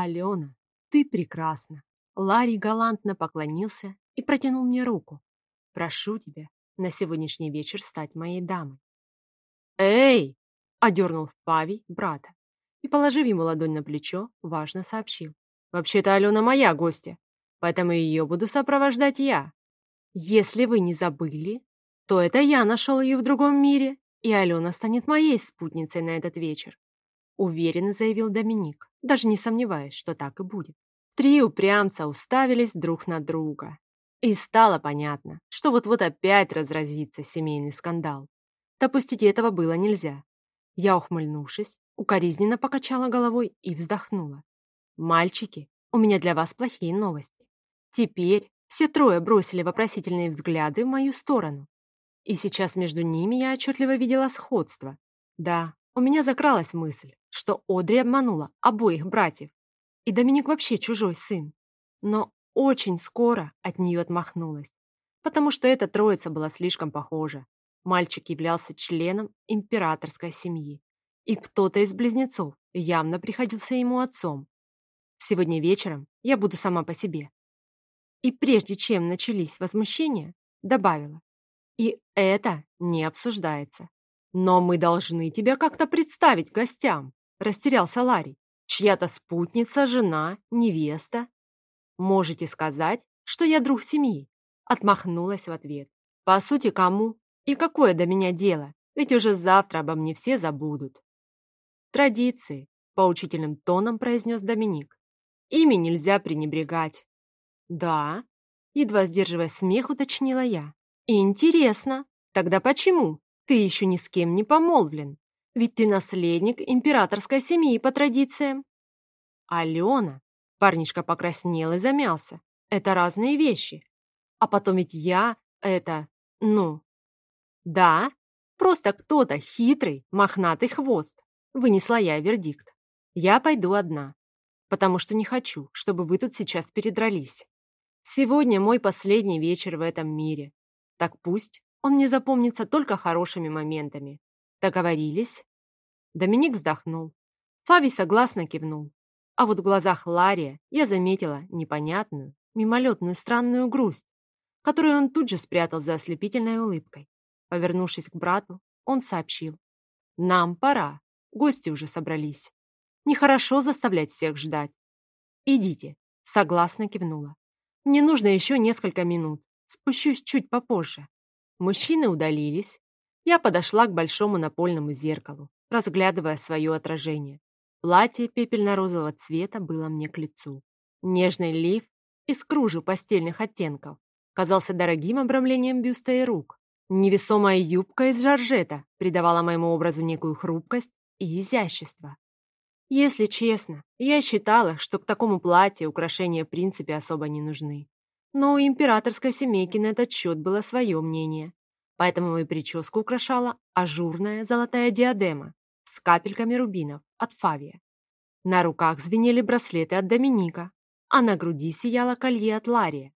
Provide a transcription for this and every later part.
Алена, ты прекрасна. Ларри галантно поклонился и протянул мне руку. Прошу тебя на сегодняшний вечер стать моей дамой. «Эй!» — одернул в Павий брата и, положив ему ладонь на плечо, важно сообщил. «Вообще-то Алена моя гостья, поэтому ее буду сопровождать я. Если вы не забыли, то это я нашел ее в другом мире, и Алена станет моей спутницей на этот вечер», уверенно заявил Доминик, даже не сомневаясь, что так и будет. Три упрямца уставились друг на друга. И стало понятно, что вот-вот опять разразится семейный скандал. Допустить этого было нельзя. Я, ухмыльнувшись, укоризненно покачала головой и вздохнула. «Мальчики, у меня для вас плохие новости. Теперь все трое бросили вопросительные взгляды в мою сторону. И сейчас между ними я отчетливо видела сходство. Да, у меня закралась мысль, что Одри обманула обоих братьев. И Доминик вообще чужой сын. Но очень скоро от нее отмахнулась, потому что эта троица была слишком похожа. Мальчик являлся членом императорской семьи, и кто-то из близнецов явно приходился ему отцом. Сегодня вечером я буду сама по себе. И прежде чем начались возмущения, добавила, и это не обсуждается. Но мы должны тебя как-то представить гостям, растерялся Ларри. Чья-то спутница, жена, невеста. Можете сказать, что я друг семьи, отмахнулась в ответ. По сути, кому и какое до меня дело? Ведь уже завтра обо мне все забудут. Традиции, поучительным тоном произнес Доминик. Ими нельзя пренебрегать. Да, едва сдерживая смех, уточнила я. Интересно, тогда почему? Ты еще ни с кем не помолвлен. Ведь ты наследник императорской семьи по традициям. Алена, парнишка покраснел и замялся. Это разные вещи. А потом ведь я, это, ну, «Да, просто кто-то хитрый, мохнатый хвост», вынесла я вердикт. «Я пойду одна, потому что не хочу, чтобы вы тут сейчас передрались. Сегодня мой последний вечер в этом мире. Так пусть он мне запомнится только хорошими моментами. Договорились?» Доминик вздохнул. Фави согласно кивнул. А вот в глазах Лария я заметила непонятную, мимолетную странную грусть, которую он тут же спрятал за ослепительной улыбкой. Повернувшись к брату, он сообщил. «Нам пора. Гости уже собрались. Нехорошо заставлять всех ждать. Идите», — согласно кивнула. «Мне нужно еще несколько минут. Спущусь чуть попозже». Мужчины удалились. Я подошла к большому напольному зеркалу, разглядывая свое отражение. Платье пепельно-розового цвета было мне к лицу. Нежный лиф из кружев постельных оттенков казался дорогим обрамлением бюста и рук. Невесомая юбка из жаржета придавала моему образу некую хрупкость и изящество. Если честно, я считала, что к такому платью украшения в принципе особо не нужны. Но у императорской семейки на этот счет было свое мнение. Поэтому мою прическу украшала ажурная золотая диадема с капельками рубинов от Фавия. На руках звенели браслеты от Доминика, а на груди сияло колье от Лария.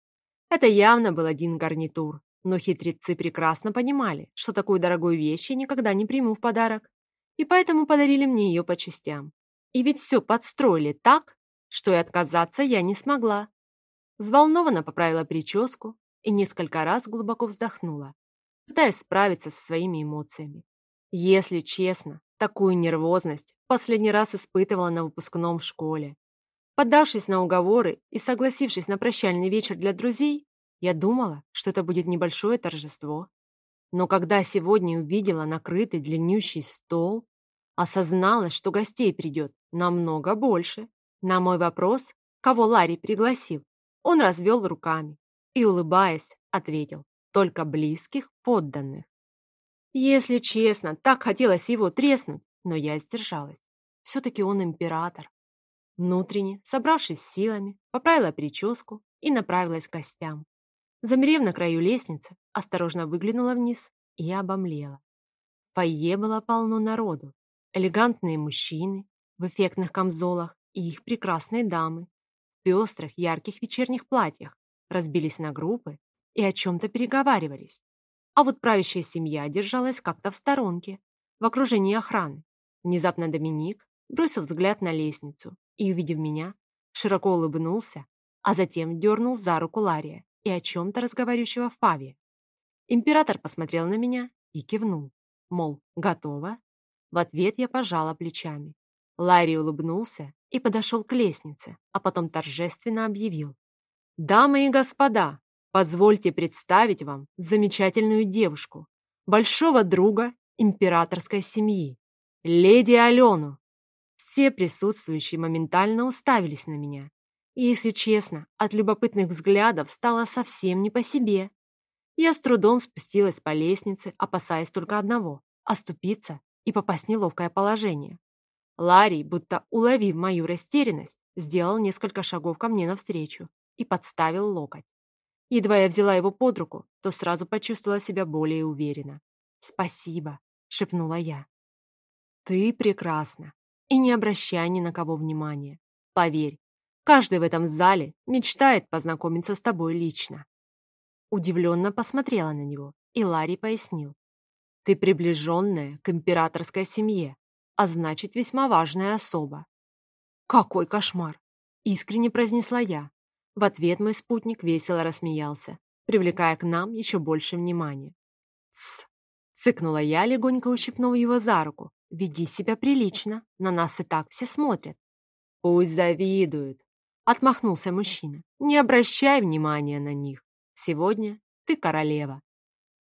Это явно был один гарнитур, но хитрецы прекрасно понимали, что такую дорогую вещь я никогда не приму в подарок, и поэтому подарили мне ее по частям. И ведь все подстроили так, что и отказаться я не смогла. Взволнованно поправила прическу и несколько раз глубоко вздохнула, пытаясь справиться со своими эмоциями. Если честно, такую нервозность последний раз испытывала на выпускном в школе. Поддавшись на уговоры и согласившись на прощальный вечер для друзей, я думала, что это будет небольшое торжество. Но когда сегодня увидела накрытый длиннющий стол, осознала, что гостей придет намного больше. На мой вопрос, кого Ларри пригласил, он развел руками и, улыбаясь, ответил, только близких подданных. Если честно, так хотелось его треснуть, но я сдержалась. Все-таки он император. Внутренне, собравшись силами, поправила прическу и направилась к гостям. Замерев на краю лестницы, осторожно выглянула вниз и обомлела. Фойе было полно народу. Элегантные мужчины в эффектных камзолах и их прекрасные дамы в пестрых, ярких вечерних платьях разбились на группы и о чем-то переговаривались. А вот правящая семья держалась как-то в сторонке, в окружении охраны. Внезапно Доминик бросил взгляд на лестницу и, увидев меня, широко улыбнулся, а затем дернул за руку Лария и о чем-то разговаривающего Фави. Император посмотрел на меня и кивнул, мол, готово. В ответ я пожала плечами. Ларри улыбнулся и подошел к лестнице, а потом торжественно объявил. «Дамы и господа, позвольте представить вам замечательную девушку, большого друга императорской семьи, леди Алену». Все присутствующие моментально уставились на меня. И, если честно, от любопытных взглядов стало совсем не по себе. Я с трудом спустилась по лестнице, опасаясь только одного – оступиться и попасть в неловкое положение. Ларри, будто уловив мою растерянность, сделал несколько шагов ко мне навстречу и подставил локоть. Едва я взяла его под руку, то сразу почувствовала себя более уверенно. «Спасибо», — шепнула я. «Ты прекрасна, и не обращай ни на кого внимания. Поверь, каждый в этом зале мечтает познакомиться с тобой лично». Удивленно посмотрела на него, и Ларри пояснил. «Ты приближенная к императорской семье, а значит, весьма важная особа. «Какой кошмар!» — искренне произнесла я. В ответ мой спутник весело рассмеялся, привлекая к нам еще больше внимания. «Тсс!» — цыкнула я, легонько ущипнув его за руку. «Веди себя прилично, на нас и так все смотрят». «Пусть завидуют!» — отмахнулся мужчина. «Не обращай внимания на них. Сегодня ты королева».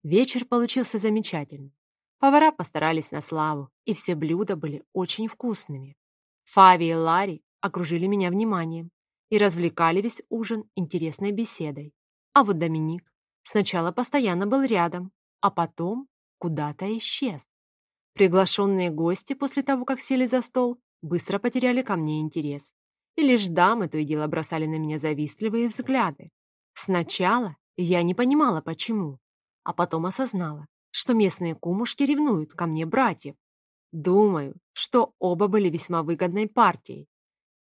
Вечер получился замечательный. Повара постарались на славу, и все блюда были очень вкусными. Фави и Ларри окружили меня вниманием и развлекали весь ужин интересной беседой. А вот Доминик сначала постоянно был рядом, а потом куда-то исчез. Приглашенные гости после того, как сели за стол, быстро потеряли ко мне интерес. И лишь дамы то и дело бросали на меня завистливые взгляды. Сначала я не понимала, почему, а потом осознала, что местные кумушки ревнуют ко мне братьев. Думаю, что оба были весьма выгодной партией.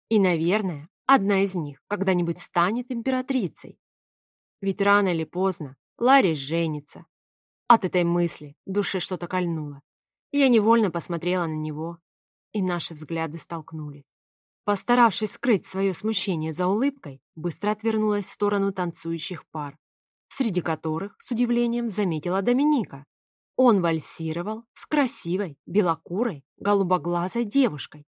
И, наверное, одна из них когда-нибудь станет императрицей. Ведь рано или поздно Ларри женится. От этой мысли в душе что-то кольнуло. Я невольно посмотрела на него, и наши взгляды столкнулись. Постаравшись скрыть свое смущение за улыбкой, быстро отвернулась в сторону танцующих пар, среди которых, с удивлением, заметила Доминика. Он вальсировал с красивой, белокурой, голубоглазой девушкой.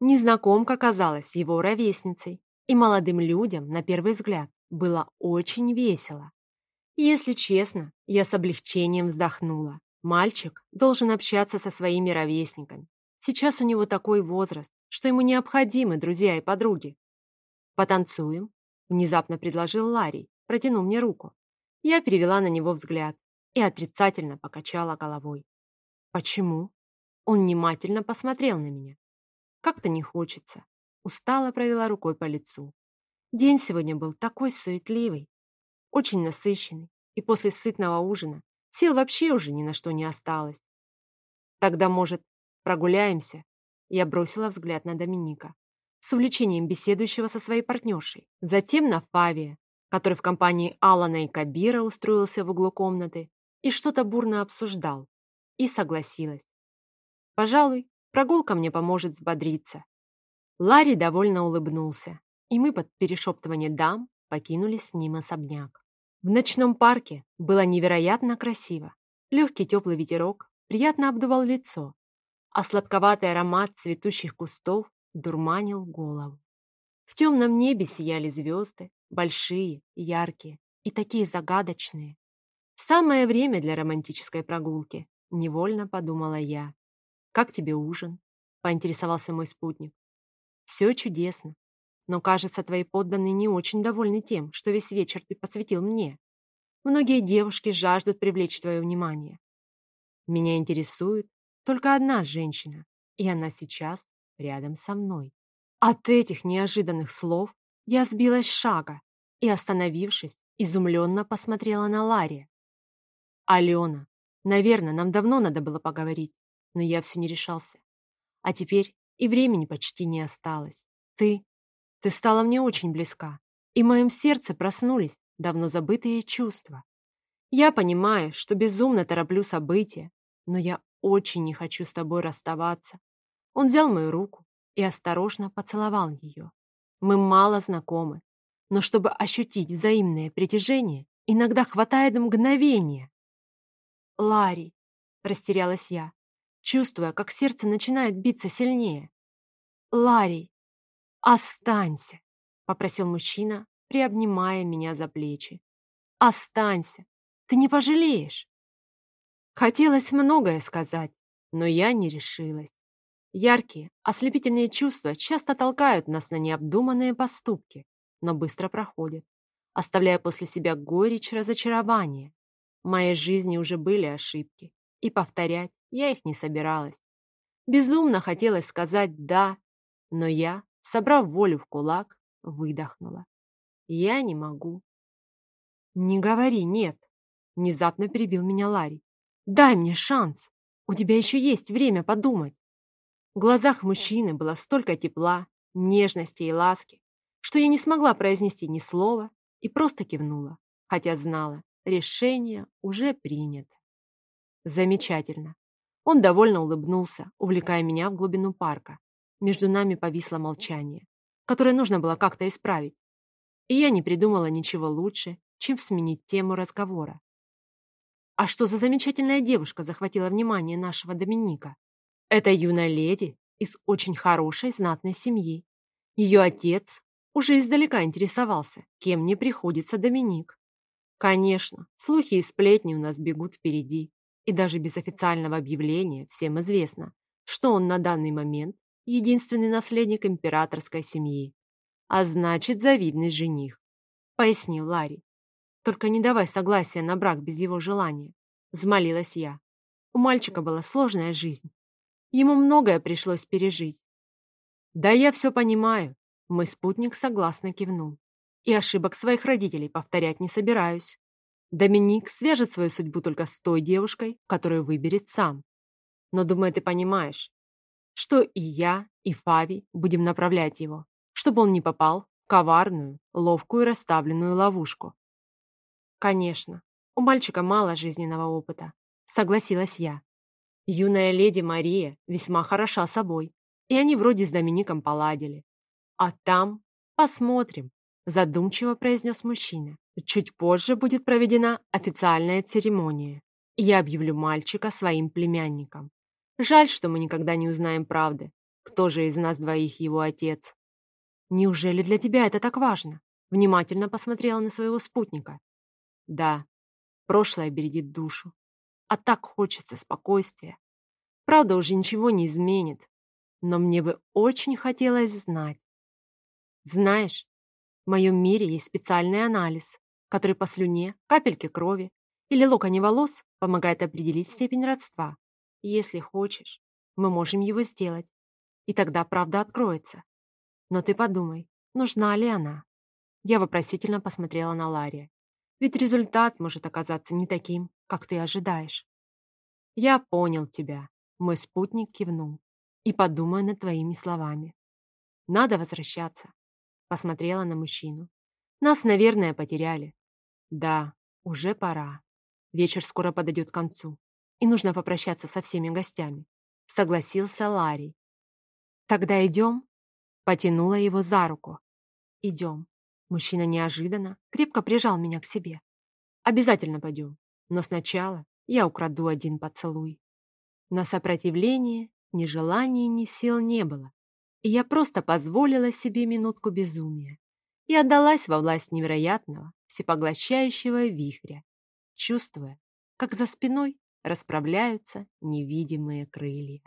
Незнакомка казалась его ровесницей, и молодым людям, на первый взгляд, было очень весело. Если честно, я с облегчением вздохнула. Мальчик должен общаться со своими ровесниками. Сейчас у него такой возраст, что ему необходимы друзья и подруги. «Потанцуем?» – внезапно предложил Ларри, протянув мне руку. Я перевела на него взгляд и отрицательно покачала головой. «Почему?» Он внимательно посмотрел на меня. «Как-то не хочется». Устало провела рукой по лицу. День сегодня был такой суетливый, очень насыщенный, и после сытного ужина сил вообще уже ни на что не осталось. «Тогда, может, прогуляемся?» Я бросила взгляд на Доминика, с увлечением беседующего со своей партнершей, затем на Фавия, который в компании Алана и Кабира устроился в углу комнаты и что-то бурно обсуждал, и согласилась. Пожалуй, прогулка мне поможет взбодриться. Ларри довольно улыбнулся, и мы под перешептывание дам покинули с ним особняк. В ночном парке было невероятно красиво. Легкий теплый ветерок приятно обдувал лицо, а сладковатый аромат цветущих кустов дурманил голову. В темном небе сияли звезды, большие, яркие и такие загадочные, Самое время для романтической прогулки, невольно подумала я. Как тебе ужин? Поинтересовался мой спутник. Все чудесно, но, кажется, твои подданные не очень довольны тем, что весь вечер ты посвятил мне. Многие девушки жаждут привлечь твое внимание. Меня интересует только одна женщина, и она сейчас рядом со мной. От этих неожиданных слов я сбилась с шага и, остановившись, изумленно посмотрела на Ларри. Алена, наверное, нам давно надо было поговорить, но я все не решался. А теперь и времени почти не осталось. Ты, ты стала мне очень близка, и в моем сердце проснулись давно забытые чувства. Я понимаю, что безумно тороплю события, но я очень не хочу с тобой расставаться. Он взял мою руку и осторожно поцеловал ее. Мы мало знакомы, но чтобы ощутить взаимное притяжение, иногда хватает мгновения. Ларри, растерялась я, чувствуя, как сердце начинает биться сильнее. Ларри, останься, попросил мужчина, приобнимая меня за плечи. Останься, ты не пожалеешь. Хотелось многое сказать, но я не решилась. Яркие, ослепительные чувства часто толкают нас на необдуманные поступки, но быстро проходят, оставляя после себя горечь разочарования. В моей жизни уже были ошибки, и повторять я их не собиралась. Безумно хотелось сказать «да», но я, собрав волю в кулак, выдохнула. Я не могу. «Не говори «нет», — внезапно перебил меня Ларри. «Дай мне шанс. У тебя еще есть время подумать». В глазах мужчины было столько тепла, нежности и ласки, что я не смогла произнести ни слова и просто кивнула, хотя знала, решение уже принято. Замечательно. Он довольно улыбнулся, увлекая меня в глубину парка. Между нами повисло молчание, которое нужно было как-то исправить. И я не придумала ничего лучше, чем сменить тему разговора. А что за замечательная девушка захватила внимание нашего Доминика? Это юная леди из очень хорошей знатной семьи. Ее отец уже издалека интересовался, кем мне приходится Доминик. Конечно, слухи и сплетни у нас бегут впереди, и даже без официального объявления всем известно, что он на данный момент единственный наследник императорской семьи, а значит завидный жених, пояснил Ларри. Только не давай согласия на брак без его желания, взмолилась я. У мальчика была сложная жизнь, Ему многое пришлось пережить. Да, я все понимаю. Мой спутник согласно кивнул. И ошибок своих родителей повторять не собираюсь. Доминик свяжет свою судьбу только с той девушкой, которую выберет сам. Но, думаю, ты понимаешь, что и я, и Фави будем направлять его, чтобы он не попал в коварную, ловкую расставленную ловушку. Конечно, у мальчика мало жизненного опыта, согласилась я. Юная леди Мария весьма хороша собой, и они вроде с Домиником поладили. А там посмотрим, задумчиво произнес мужчина. Чуть позже будет проведена официальная церемония, и я объявлю мальчика своим племянником. Жаль, что мы никогда не узнаем правды, кто же из нас двоих его отец. Неужели для тебя это так важно? Внимательно посмотрела на своего спутника. Да, прошлое бередит душу, а так хочется спокойствия. Правда, уже ничего не изменит. Но мне бы очень хотелось знать. Знаешь, в моем мире есть специальный анализ, который по слюне, капельке крови или локоне волос помогает определить степень родства. если хочешь, мы можем его сделать, и тогда правда откроется. Но ты подумай, нужна ли она? Я вопросительно посмотрела на Лария. Ведь результат может оказаться не таким, как ты ожидаешь. Я понял тебя. Мой спутник кивнул. И подумаю над твоими словами. Надо возвращаться. Посмотрела на мужчину. Нас, наверное, потеряли. Да, уже пора. Вечер скоро подойдет к концу. И нужно попрощаться со всеми гостями. Согласился Ларри. Тогда идем? Потянула его за руку. Идем. Мужчина неожиданно крепко прижал меня к себе. Обязательно пойдем. Но сначала я украду один поцелуй. На сопротивление ни желания, ни сил не было. И я просто позволила себе минутку безумия и отдалась во власть невероятного, всепоглощающего вихря, чувствуя, как за спиной расправляются невидимые крылья.